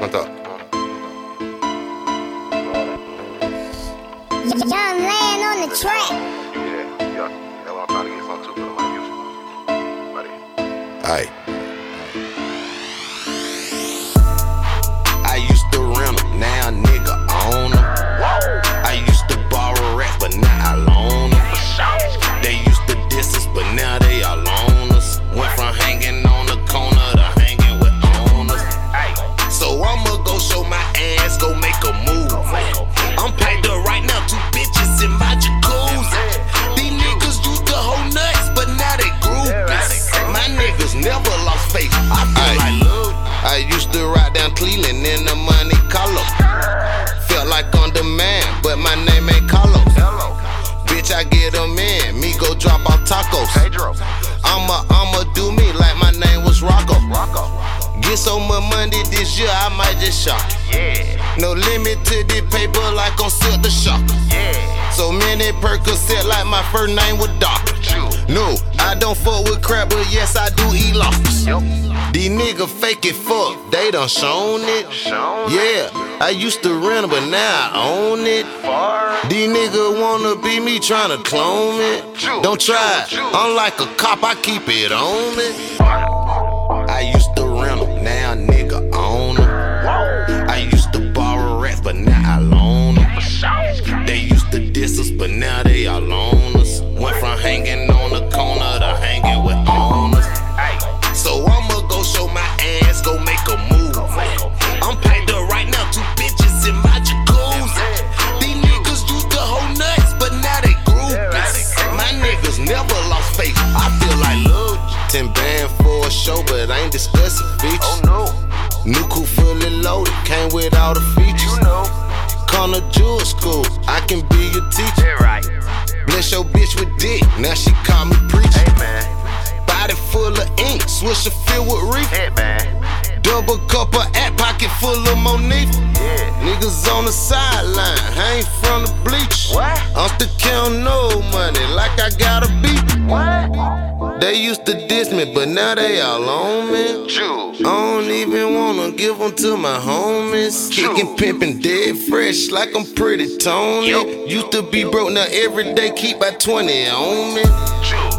Quanto? Young land on the track. Yeah, yeah. I'm trying to get some too, but I'm not used to it. Never lost faith. I feel like love. I used to ride down Cleveland in the money color. Felt like on demand, but my name ain't Carlos. Hello. Bitch, I get 'em in. Me go drop off tacos. Pedro. I'ma, I'ma do me like my name was Rocco. Rocco. Get so much money this year, I might just shop. Yeah. No limit to the paper like on Silkk the Shock. Yeah. So many Percocet like my first name was Doc. No, I don't fuck with crap, but yes, I do eat lobsters. These niggas fake it fuck, they done shown it. Yeah, I used to rent 'em, but now I own it. Far. These niggas wanna be me tryna clone it. Don't try. true. I'm like a cop, I keep it on me. I used to rent 'em, features. Oh no. New coupe fully loaded, came with all the features. You know. Corner jewel school, I can be your teacher. Yeah, right. Bless your bitch with dick, now she call me preacher. Hey, man. Body full of ink, swisher filled with reefer. Hey, man. Double cup of at pocket full of Monifa. Yeah. Niggas on the sideline, I ain't from the bleachers. What? I'm still counting no money like I got a beat. What? They used to diss me, but now they all on me. Jules. I don't even wanna give them to my homies. True. Kicking, pimping, dead fresh like I'm pretty Tony. Used to be broke, now every day keep by 20 on me.